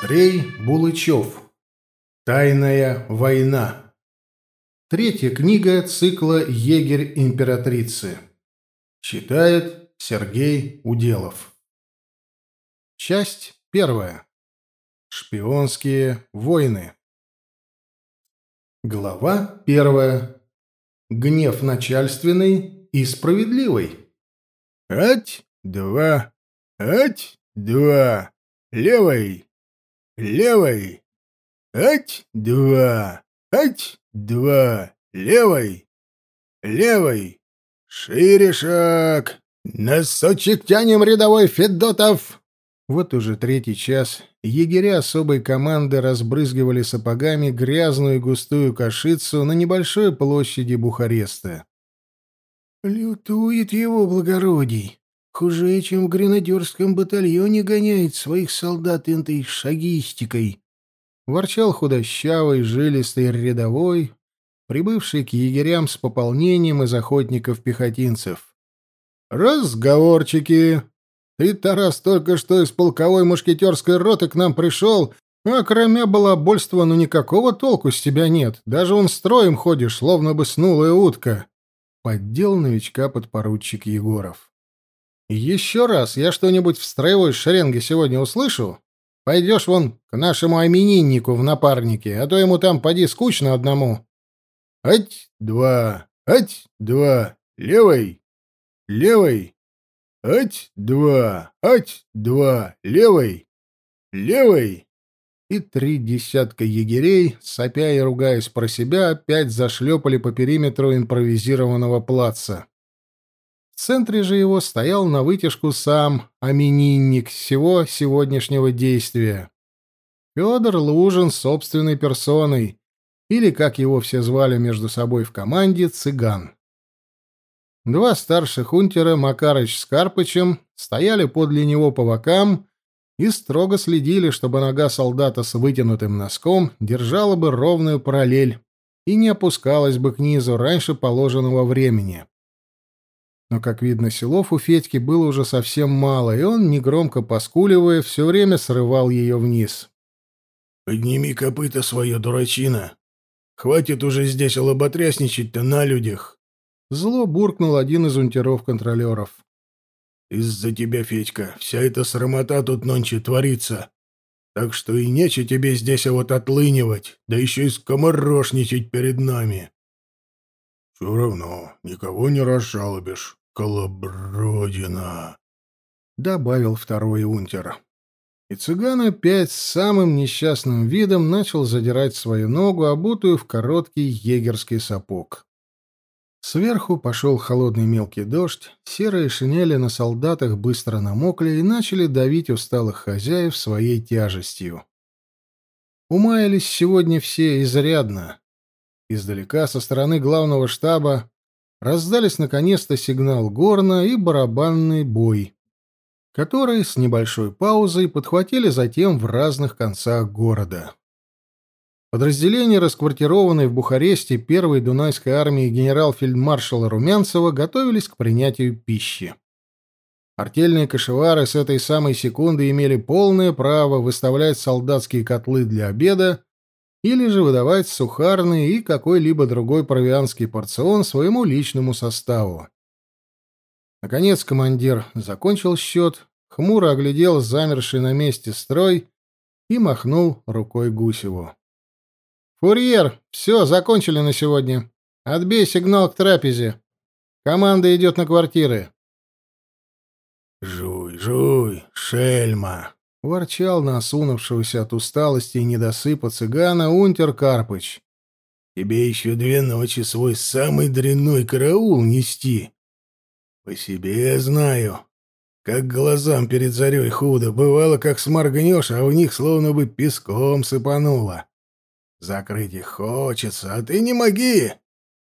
Андрей Булычев. Тайная война. Третья книга цикла «Егерь императрицы». Читает Сергей Уделов. Часть первая. Шпионские войны. Глава первая. Гнев начальственный и справедливый. Ать, два, ать, два, левой, левой, ать, два, ать, два, левой, левой, шире шаг, носочек тянем рядовой Федотов. Вот уже третий час. Егеря особой команды разбрызгивали сапогами грязную и густую кашицу на небольшой площади Бухареста. «Лютует его благородий. Хуже, чем в гренадерском батальоне гоняет своих солдат этой шагистикой», — ворчал худощавый, жилистый рядовой, прибывший к егерям с пополнением из охотников-пехотинцев. «Разговорчики!» Ты, Тарас, только что из полковой мушкетерской роты к нам пришел, а кроме балабольства, ну никакого толку с тебя нет. Даже он строем ходишь, словно бы снулая утка. Поддел новичка подпоручик Егоров. Еще раз я что-нибудь в строевой шеренге сегодня услышу, пойдешь вон к нашему имениннику в напарнике, а то ему там поди скучно одному. Ать, два, ать, два, левой, левой, Ать, два, ать, два, левой, левой. И три десятка егерей, сопя и ругаясь про себя, опять зашлепали по периметру импровизированного плаца. В центре же его стоял на вытяжку сам аменинник всего сегодняшнего действия. Федор Лужин собственной персоной, или, как его все звали между собой в команде, цыган. Два старших унтера, Макарыч с Карпычем, стояли подле него по бокам и строго следили, чтобы нога солдата с вытянутым носком держала бы ровную параллель и не опускалась бы к низу раньше положенного времени. Но, как видно, селов у Федьки было уже совсем мало, и он, негромко поскуливая, все время срывал ее вниз. «Подними копыта свое, дурачина! Хватит уже здесь лоботрясничать-то на людях!» Зло буркнул один из унтеров-контролеров. «Из-за тебя, Федька, вся эта срамота тут нонче творится. Так что и нече тебе здесь а вот отлынивать, да еще и скоморошничать перед нами». «Все равно никого не разжалобишь, колобродина», — добавил второй унтер. И цыган опять с самым несчастным видом начал задирать свою ногу, обутую в короткий егерский сапог. Сверху пошел холодный мелкий дождь, серые шинели на солдатах быстро намокли и начали давить усталых хозяев своей тяжестью. Умаялись сегодня все изрядно. Издалека, со стороны главного штаба, раздались наконец-то сигнал горна и барабанный бой, который с небольшой паузой подхватили затем в разных концах города. Подразделения, расквартированные в Бухаресте первой Дунайской армии генерал-фельдмаршала Румянцева, готовились к принятию пищи. Артельные кошевары с этой самой секунды имели полное право выставлять солдатские котлы для обеда или же выдавать сухарный и какой-либо другой провианский порцион своему личному составу. Наконец командир закончил счет, хмуро оглядел замерший на месте строй и махнул рукой Гусеву. «Фурьер, все, закончили на сегодня. Отбей сигнал к трапезе. Команда идет на квартиры». «Жуй, жуй, шельма!» — ворчал на осунувшегося от усталости и недосыпа цыгана Унтер Карпыч. «Тебе еще две ночи свой самый дрянной караул нести. По себе я знаю, как глазам перед зарей худо. Бывало, как сморгнешь, а в них словно бы песком сыпануло. Закрыть их хочется, а ты не моги,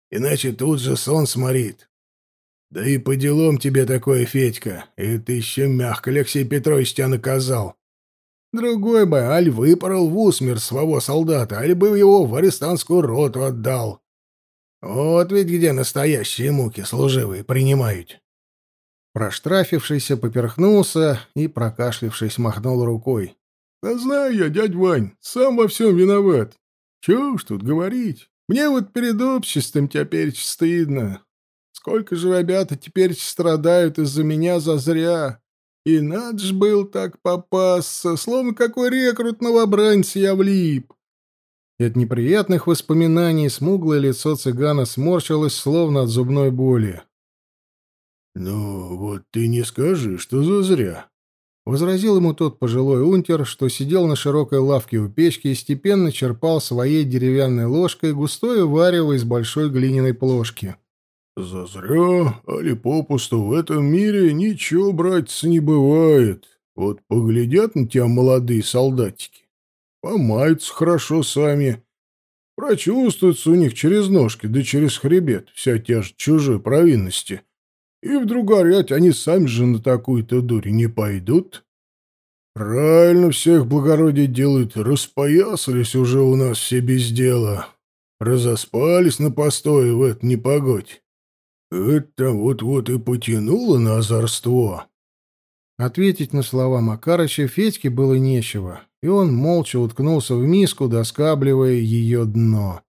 иначе тут же сон сморит. Да и по делам тебе такое, Федька, и ты еще мягко Алексей Петрович тебя наказал. Другой бы, аль выпорол в усмерть своего солдата, аль бы его в арестантскую роту отдал. Вот ведь где настоящие муки служивые принимают. Проштрафившийся поперхнулся и, прокашлившись, махнул рукой. Да знаю я, дядь Вань, сам во всем виноват. Чего уж тут говорить. Мне вот перед обществом теперь стыдно. Сколько же ребята теперь страдают из-за меня зазря. И надо ж был так попасться, словно какой рекрут новобранец я влип. И от неприятных воспоминаний смуглое лицо цыгана сморщилось, словно от зубной боли. «Ну, вот ты не скажи, что зазря», — возразил ему тот пожилой унтер, что сидел на широкой лавке у печки и степенно черпал своей деревянной ложкой густое варево из большой глиняной плошки. «Зазря, али попусту в этом мире ничего, братец, не бывает. Вот поглядят на тебя молодые солдатики, помаются хорошо сами, прочувствуется у них через ножки да через хребет вся тяжесть чужой провинности, и вдруг горять они сами же на такую-то дурь не пойдут». Правильно всех благородие делают, распоясались уже у нас все без дела, разоспались на постое в эту непогодь. Это вот-вот и потянуло на озорство. Ответить на слова Макарыча Федьке было нечего, и он молча уткнулся в миску, доскабливая ее дно.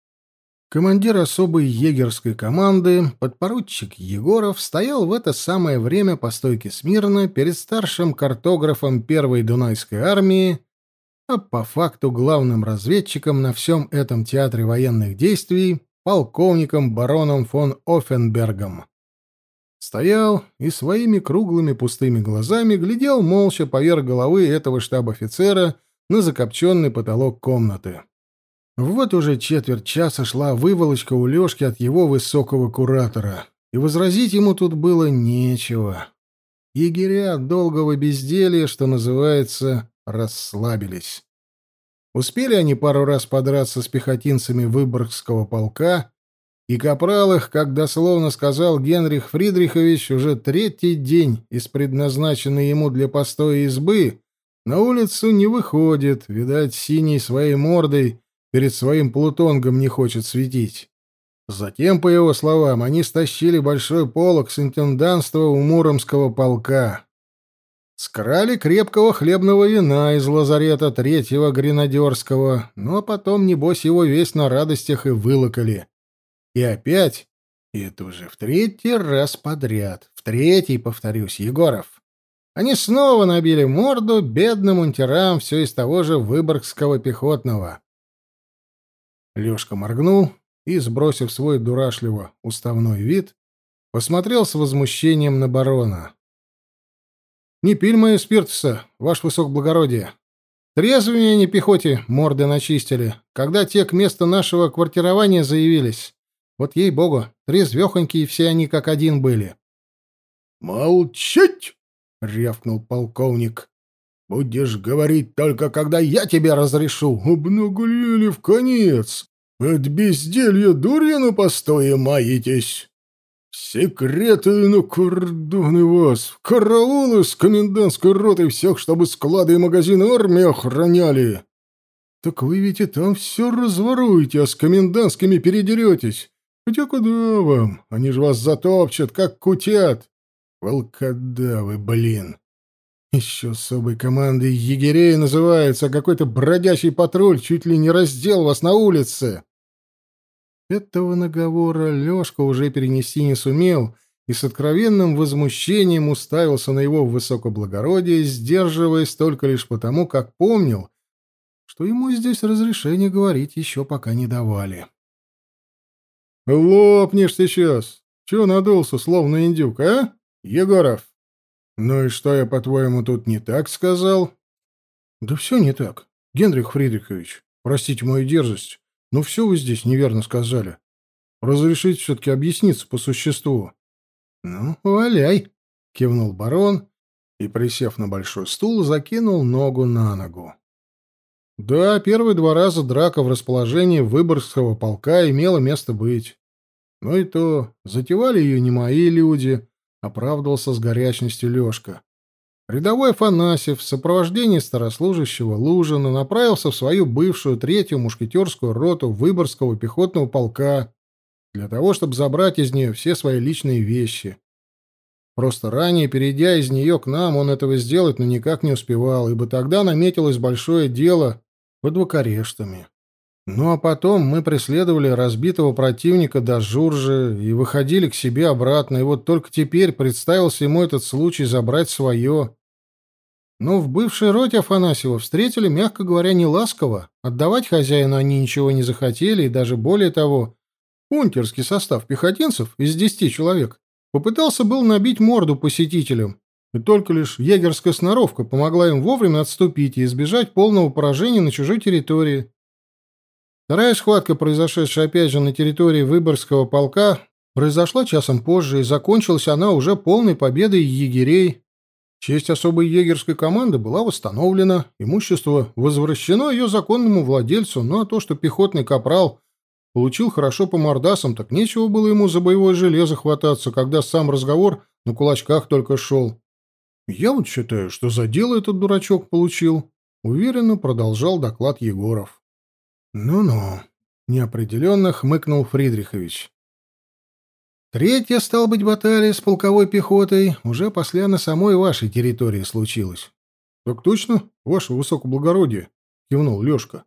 Командир особой егерской команды, подпоручик Егоров, стоял в это самое время по стойке смирно перед старшим картографом первой Дунайской армии, а по факту главным разведчиком на всем этом театре военных действий полковником бароном фон Оффенбергом. Стоял и своими круглыми пустыми глазами глядел молча поверх головы этого штаб-офицера на закопченный потолок комнаты. Вот уже четверть часа шла выволочка у Лёшки от его высокого куратора, и возразить ему тут было нечего. Егеря от долгого безделья, что называется, расслабились. Успели они пару раз подраться с пехотинцами Выборгского полка, и капрал их, как дословно сказал Генрих Фридрихович, уже третий день из предназначенной ему для постоя избы на улицу не выходит, видать, синей своей мордой перед своим плутонгом не хочет светить. Затем, по его словам, они стащили большой полог с интенданства у Муромского полка. Скрали крепкого хлебного вина из лазарета третьего гренадерского, но потом, небось, его весь на радостях и вылокали. И опять, и это уже в третий раз подряд, в третий, повторюсь, Егоров. Они снова набили морду бедным унтерам все из того же выборгского пехотного. Лёшка моргнул и, сбросив свой дурашливо уставной вид, посмотрел с возмущением на барона. Не пиль мою спиртуса, ваш высокоблагородие. Трезвыми они пехоте морды начистили, когда те к месту нашего квартирования заявились. Вот ей-богу, трезвехонькие все они как один были. «Молчать!» — рявкнул полковник. «Будешь говорить только, когда я тебе разрешу. Обнаглели в конец. От безделья дурью на постое маетесь. Секреты на кордоны вас, караулы с комендантской ротой всех, чтобы склады и магазины армии охраняли. Так вы ведь и там все разворуете, а с комендантскими передеретесь. Хотя куда вам? Они же вас затопчат, как кутят. Волкодавы, блин. Еще особой командой егерей называется, какой-то бродячий патруль чуть ли не раздел вас на улице. Этого наговора Лёшка уже перенести не сумел и с откровенным возмущением уставился на его высокоблагородие, сдерживаясь только лишь потому, как помнил, что ему здесь разрешение говорить еще пока не давали. «Лопнешь сейчас! Чего надулся, словно индюк, а, Егоров? Ну и что я, по-твоему, тут не так сказал?» «Да все не так, Генрих Фридрихович. Простите мою дерзость. Ну, все вы здесь неверно сказали. Разрешите все-таки объясниться по существу. — Ну, валяй, — кивнул барон и, присев на большой стул, закинул ногу на ногу. Да, первые два раза драка в расположении Выборгского полка имела место быть. Но и то, затевали ее не мои люди, — оправдывался с горячностью Лешка. Рядовой Афанасьев в сопровождении старослужащего Лужина направился в свою бывшую третью мушкетерскую роту Выборгского пехотного полка для того, чтобы забрать из нее все свои личные вещи. Просто ранее, перейдя из нее к нам, он этого сделать, но никак не успевал, ибо тогда наметилось большое дело под Вакарештами. Ну а потом мы преследовали разбитого противника до Журжи и выходили к себе обратно, и вот только теперь представился ему этот случай забрать свое. Но в бывшей роте Афанасьева встретили, мягко говоря, не ласково. Отдавать хозяину они ничего не захотели, и даже более того, унтерский состав пехотинцев из десяти человек Попытался был набить морду посетителям, и только лишь егерская сноровка помогла им вовремя отступить и избежать полного поражения на чужой территории. Вторая схватка, произошедшая опять же на территории Выборгского полка, произошла часом позже, и закончилась она уже полной победой егерей. Честь особой егерской команды была восстановлена, имущество возвращено ее законному владельцу, ну а то, что пехотный капрал Получил хорошо по мордасам, так нечего было ему за боевое железо хвататься, когда сам разговор на кулачках только шел. Я вот считаю, что за дело этот дурачок получил. Уверенно продолжал доклад Егоров. Ну-ну, неопределенно хмыкнул Фридрихович. Третья, стал быть, баталия с полковой пехотой уже после на самой вашей территории случилась. — Так точно, ваше высокоблагородие, — кивнул Лешка.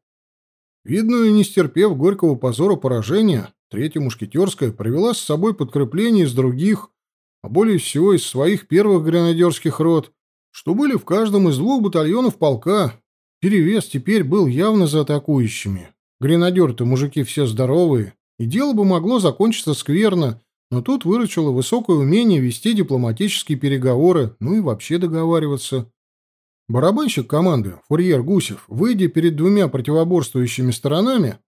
Видно, не стерпев горького позора поражения, третья мушкетерская привела с собой подкрепление из других, а более всего из своих первых гренадерских рот, что были в каждом из двух батальонов полка. Перевес теперь был явно за атакующими. Гренадеры-то мужики все здоровые, и дело бы могло закончиться скверно, но тут выручило высокое умение вести дипломатические переговоры, ну и вообще договариваться. Барабанщик команды, фурьер Гусев, выйдя перед двумя противоборствующими сторонами,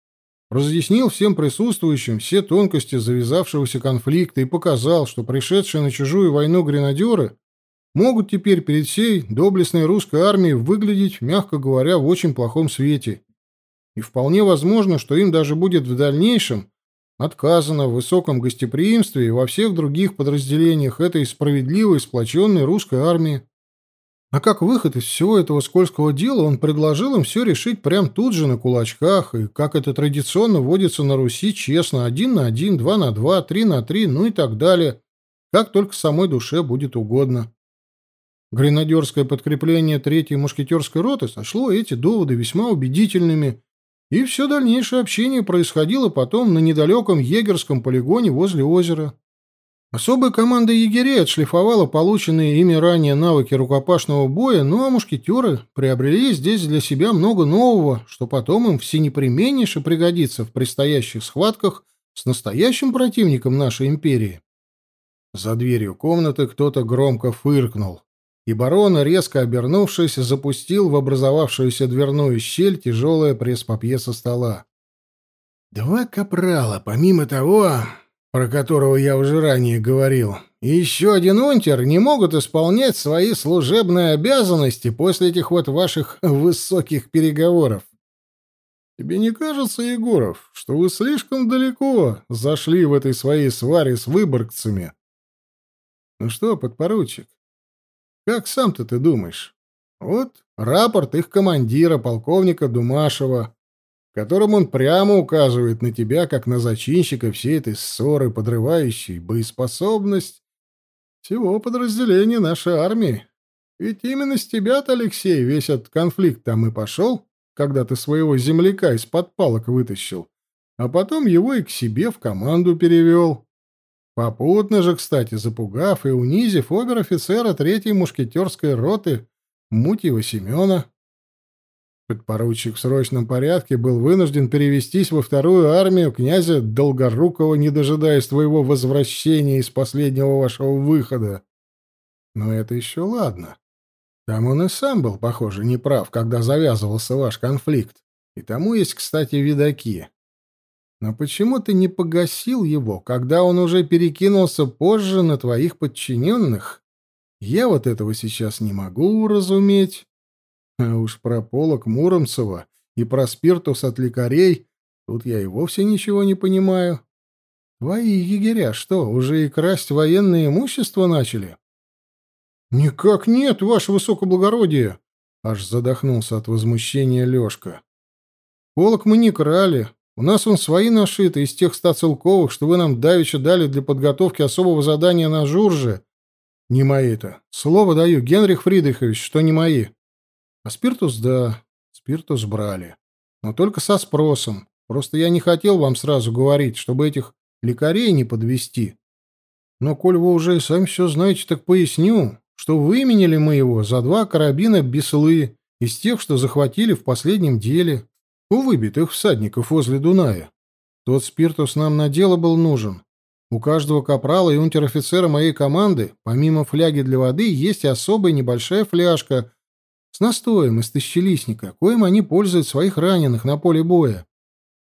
разъяснил всем присутствующим все тонкости завязавшегося конфликта и показал, что пришедшие на чужую войну гренадеры могут теперь перед всей доблестной русской армией выглядеть, мягко говоря, в очень плохом свете. И вполне возможно, что им даже будет в дальнейшем отказано в высоком гостеприимстве и во всех других подразделениях этой справедливой сплоченной русской армии. А как выход из всего этого скользкого дела, он предложил им все решить прямо тут же на кулачках, и как это традиционно вводится на Руси, честно, один на один, два на два, три на три, ну и так далее, как только самой душе будет угодно. Гренадерское подкрепление третьей мушкетерской роты сошло эти доводы весьма убедительными, и все дальнейшее общение происходило потом на недалеком егерском полигоне возле озера. Особая команда егерей отшлифовала полученные ими ранее навыки рукопашного боя, ну а мушкетеры приобрели здесь для себя много нового, что потом им всенепременнейше пригодится в предстоящих схватках с настоящим противником нашей империи. За дверью комнаты кто-то громко фыркнул, и барон, резко обернувшись, запустил в образовавшуюся дверную щель тяжелое пресс-папье со стола. «Два капрала, помимо того, про которого я уже ранее говорил, и еще один унтер не могут исполнять свои служебные обязанности после этих вот ваших высоких переговоров. Тебе не кажется, Егоров, что вы слишком далеко зашли в этой своей сваре с выборгцами? Ну что, подпоручик, как сам-то ты думаешь? Вот рапорт их командира, полковника Думашева, которым он прямо указывает на тебя, как на зачинщика всей этой ссоры, подрывающей боеспособность всего подразделения нашей армии. Ведь именно с тебя-то, Алексей, весь этот конфликт там и пошел, когда ты своего земляка из-под палок вытащил, а потом его и к себе в команду перевел. Попутно же, кстати, запугав и унизив обер-офицера третьей мушкетерской роты Мутьева Семена. Подпоручик в срочном порядке был вынужден перевестись во вторую армию князя Долгорукова, не дожидаясь твоего возвращения из последнего вашего выхода. Но это еще ладно. Там он и сам был, похоже, неправ, когда завязывался ваш конфликт. И тому есть, кстати, видаки. Но почему ты не погасил его, когда он уже перекинулся позже на твоих подчиненных? Я вот этого сейчас не могу уразуметь. А уж про полок Муромцева и про спиртус от лекарей тут я и вовсе ничего не понимаю. Твои егеря что, уже и красть военное имущество начали? — Никак нет, ваше высокоблагородие! — аж задохнулся от возмущения Лешка. — Полок мы не крали. У нас он свои нашиты из тех ста целковых, что вы нам давеча дали для подготовки особого задания на Журже. Не мои-то. Слово даю, Генрих Фридрихович, что не мои. А спиртус, да, спиртус брали. Но только со спросом. Просто я не хотел вам сразу говорить, чтобы этих лекарей не подвести. Но коль вы уже и сами все знаете, так поясню, что выменили мы его за два карабина Беслы из тех, что захватили в последнем деле у выбитых всадников возле Дуная. Тот спиртус нам на дело был нужен. У каждого капрала и унтер-офицера моей команды, помимо фляги для воды, есть особая небольшая фляжка с настоем из тысячелистника, коим они пользуют своих раненых на поле боя.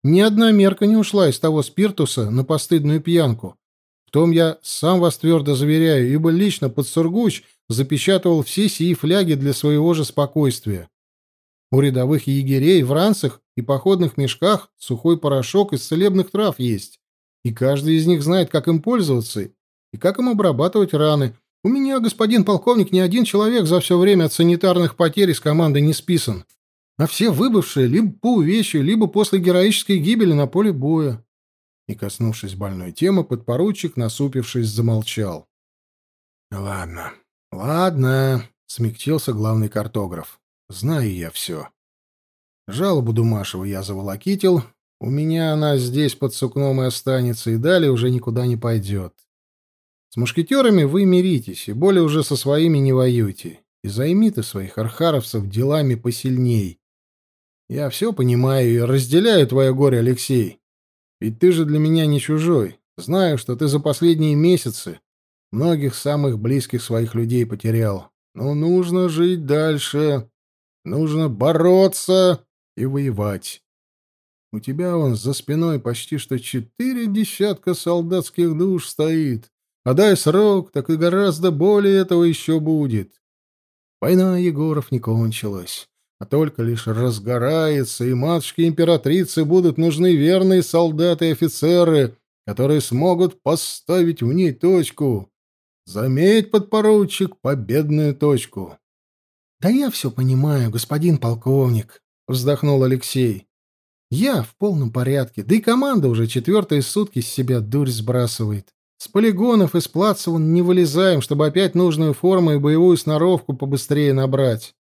Ни одна мерка не ушла из того спиртуса на постыдную пьянку. В том я сам вас твердо заверяю, ибо лично под Сургуч запечатывал все сии фляги для своего же спокойствия. У рядовых егерей в ранцах и походных мешках сухой порошок из целебных трав есть, и каждый из них знает, как им пользоваться и как им обрабатывать раны. У меня, господин полковник, ни один человек за все время от санитарных потерь из команды не списан, а все выбывшие либо по увечью, либо после героической гибели на поле боя. И, коснувшись больной темы, подпоручик, насупившись, замолчал. «Ладно, ладно», — смягчился главный картограф. «Знаю я все. Жалобу Думашева я заволокитил. У меня она здесь под сукном и останется, и далее уже никуда не пойдет. С мушкетерами вы миритесь, и более уже со своими не воюйте. И займи ты своих архаровцев делами посильней. Я все понимаю и разделяю твое горе, Алексей. Ведь ты же для меня не чужой. Знаю, что ты за последние месяцы многих самых близких своих людей потерял. Но нужно жить дальше. Нужно бороться и воевать. У тебя он за спиной почти что четыре десятка солдатских душ стоит. А дай срок, так и гораздо более этого еще будет. Война Егоров не кончилась, а только лишь разгорается, и матушке-императрице будут нужны верные солдаты и офицеры, которые смогут поставить в ней точку. Заметь, подпоручик, победную точку. — Да я все понимаю, господин полковник, — вздохнул Алексей. «Я в полном порядке, да и команда уже четвертые сутки с себя дурь сбрасывает. С полигонов и с плацев не вылезаем, чтобы опять нужную форму и боевую сноровку побыстрее набрать.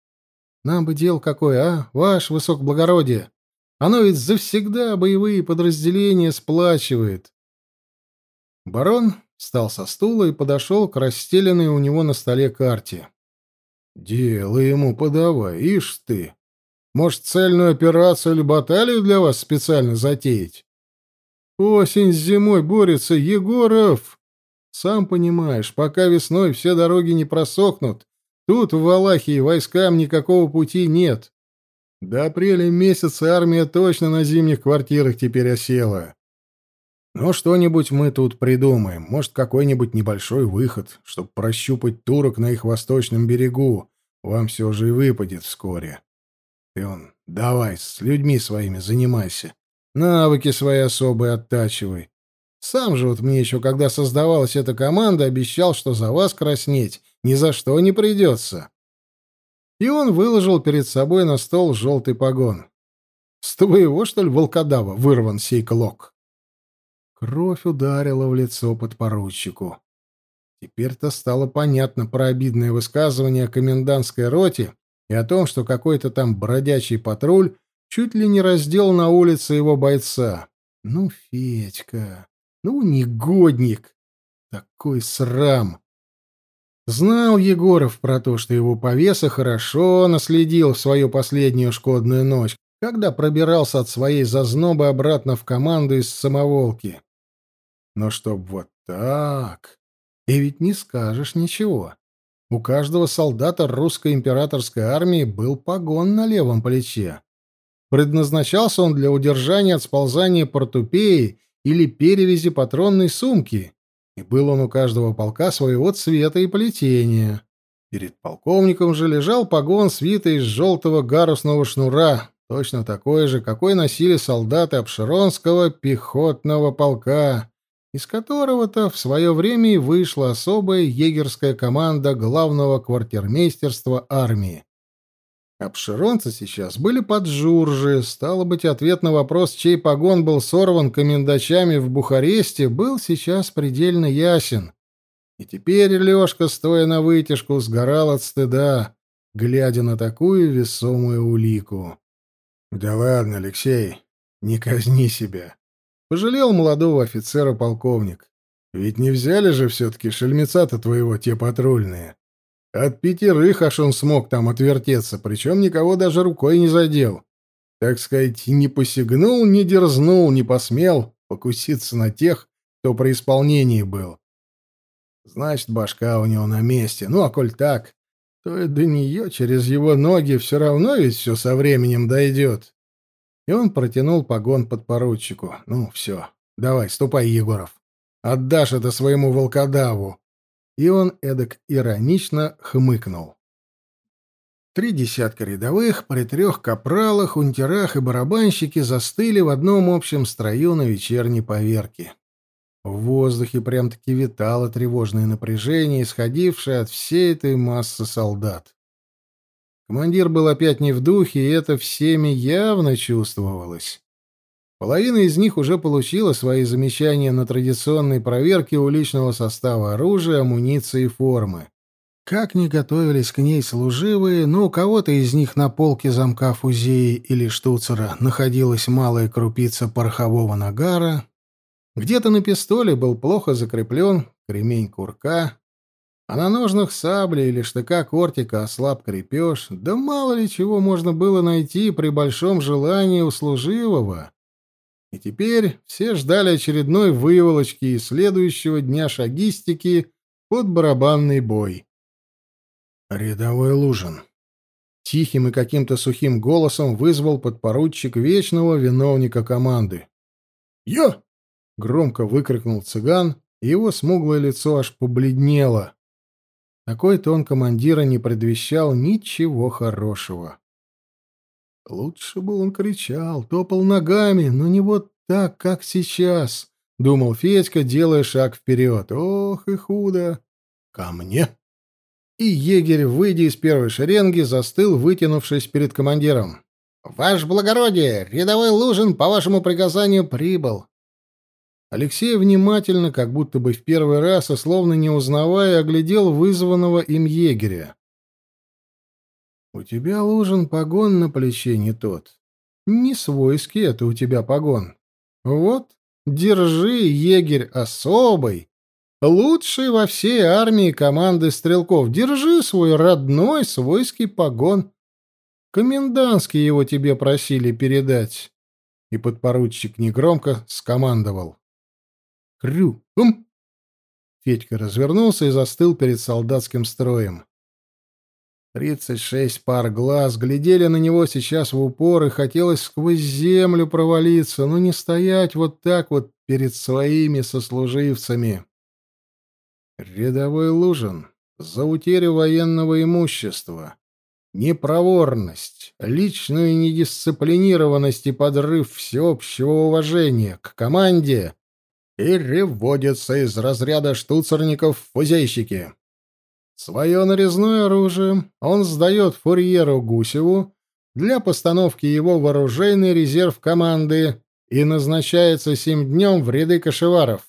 Нам бы дел какое, а, ваш высокоблагородие? Оно ведь завсегда боевые подразделения сплачивает». Барон встал со стула и подошел к расстеленной у него на столе карте. «Дело ему подавай, ишь ты!» Может, цельную операцию или баталию для вас специально затеять? Осень с зимой борется Егоров. Сам понимаешь, пока весной все дороги не просохнут, тут в Валахии войскам никакого пути нет. До апреля месяца армия точно на зимних квартирах теперь осела. Но что-нибудь мы тут придумаем. Может, какой-нибудь небольшой выход, чтобы прощупать турок на их восточном берегу. Вам все же и выпадет вскоре. Ты он, давай, с людьми своими занимайся. Навыки свои особые оттачивай. Сам же вот мне еще, когда создавалась эта команда, обещал, что за вас краснеть ни за что не придется. И он выложил перед собой на стол желтый погон. С твоего, что ли, волкодава вырван сей клок? Кровь ударила в лицо подпоручику. Теперь-то стало понятно про обидное высказывание о комендантской роте и о том, что какой-то там бродячий патруль чуть ли не раздел на улице его бойца. Ну, Федька, ну, негодник, такой срам. Знал Егоров про то, что его повеса хорошо наследил в свою последнюю шкодную ночь, когда пробирался от своей зазнобы обратно в команду из самоволки. Но чтоб вот так... И ведь не скажешь ничего. У каждого солдата русской императорской армии был погон на левом плече. Предназначался он для удержания от сползания портупеи или перевязи патронной сумки, и был он у каждого полка своего цвета и плетения. Перед полковником же лежал погон, свитый из желтого гарусного шнура, точно такой же, какой носили солдаты Обширонского пехотного полка из которого-то в свое время и вышла особая егерская команда главного квартирмейстерства армии. Обширонцы сейчас были под Журжи, стало быть, ответ на вопрос, чей погон был сорван комендачами в Бухаресте, был сейчас предельно ясен. И теперь Лёшка, стоя на вытяжку, сгорал от стыда, глядя на такую весомую улику. «Да ладно, Алексей, не казни себя», — пожалел молодого офицера полковник. «Ведь не взяли же все-таки шельмеца-то твоего те патрульные. От пятерых аж он смог там отвертеться, причем никого даже рукой не задел. Так сказать, не посягнул, не дерзнул, не посмел покуситься на тех, кто при исполнении был. Значит, башка у него на месте. Ну, а коль так, то и до нее через его ноги все равно ведь все со временем дойдет. И он протянул погон подпоручику. Ну, все, давай, ступай, Егоров. Отдашь это своему волкодаву. И он эдак иронично хмыкнул. Три десятка рядовых, при трех капралах, унтерах и барабанщики застыли в одном общем строю на вечерней поверке. В воздухе прям-таки витало тревожное напряжение, исходившее от всей этой массы солдат. Командир был опять не в духе, и это всеми явно чувствовалось. Половина из них уже получила свои замечания на традиционной проверке уличного состава оружия, амуниции и формы. Как ни готовились к ней служивые, но у кого-то из них на полке замка фузеи или штуцера находилась малая крупица порохового нагара, где-то на пистоле был плохо закреплен кремень курка, а на ножнах сабли или штыка кортика ослаб крепеж, да мало ли чего можно было найти при большом желании у. И теперь все ждали очередной выволочки и следующего дня шагистики под барабанный бой. «Рядовой Лужин», — тихим и каким-то сухим голосом вызвал подпоручик вечного виновника команды. «Я!» — громко выкрикнул цыган, и его смуглое лицо аж побледнело. Такой тон командира не предвещал ничего хорошего. Лучше бы он кричал, топал ногами, но не вот так, как сейчас, — думал Федька, делая шаг вперед. Ох и худо! Ко мне! И егерь, выйдя из первой шеренги, застыл, вытянувшись перед командиром. «Ваше благородие, рядовой Лужин по вашему приказанию прибыл». Алексей внимательно, как будто бы в первый раз, и словно не узнавая, оглядел вызванного им егеря. «У тебя, Лужин, погон на плече не тот. Не свойский это у тебя погон. Вот, держи, егерь особый, лучший во всей армии команды стрелков. Держи свой родной свойский погон. Комендантский его тебе просили передать». И подпоручик негромко скомандовал. «Крю! Хум!» Федька развернулся и застыл перед солдатским строем. Тридцать шесть пар глаз глядели на него сейчас в упор, и хотелось сквозь землю провалиться, но не стоять вот так вот перед своими сослуживцами. Рядовой Лужин за утерю военного имущества, непроворность, личную недисциплинированность и подрыв всеобщего уважения к команде переводится из разряда штуцерников-фузейщики. Свое нарезное оружие он сдает фурьеру Гусеву для постановки его в оружейный резерв команды и назначается сим днем в ряды кошеваров.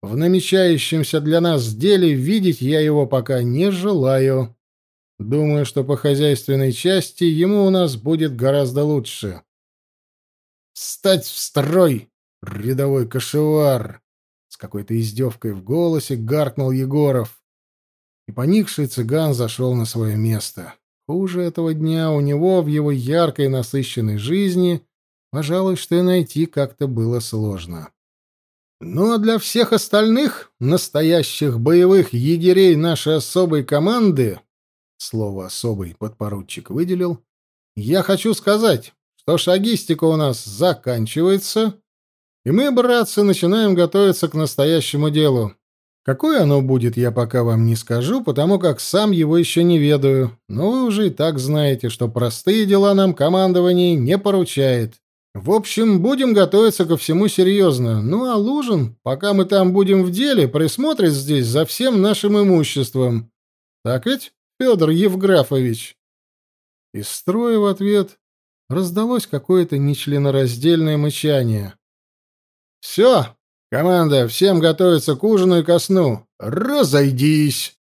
В намечающемся для нас деле видеть я его пока не желаю. Думаю, что по хозяйственной части ему у нас будет гораздо лучше. «Встать в строй, рядовой кошевар!» С какой-то издевкой в голосе гаркнул Егоров и поникший цыган зашел на свое место. Хуже этого дня у него в его яркой насыщенной жизни, пожалуй, что и найти как-то было сложно. Ну а для всех остальных, настоящих боевых егерей нашей особой команды, слово «особый» подпоручик выделил, я хочу сказать, что шагистика у нас заканчивается, и мы, братцы, начинаем готовиться к настоящему делу. Какое оно будет, я пока вам не скажу, потому как сам его еще не ведаю, но вы уже и так знаете, что простые дела нам командование не поручает. В общем, будем готовиться ко всему серьезно. Ну а Лужин, пока мы там будем в деле, присмотрит здесь за всем нашим имуществом. Так ведь, Федор Евграфович?» Из строя в ответ раздалось какое-то нечленораздельное мычание. «Все, Команда, всем готовиться к ужину и ко сну. Разойдись!»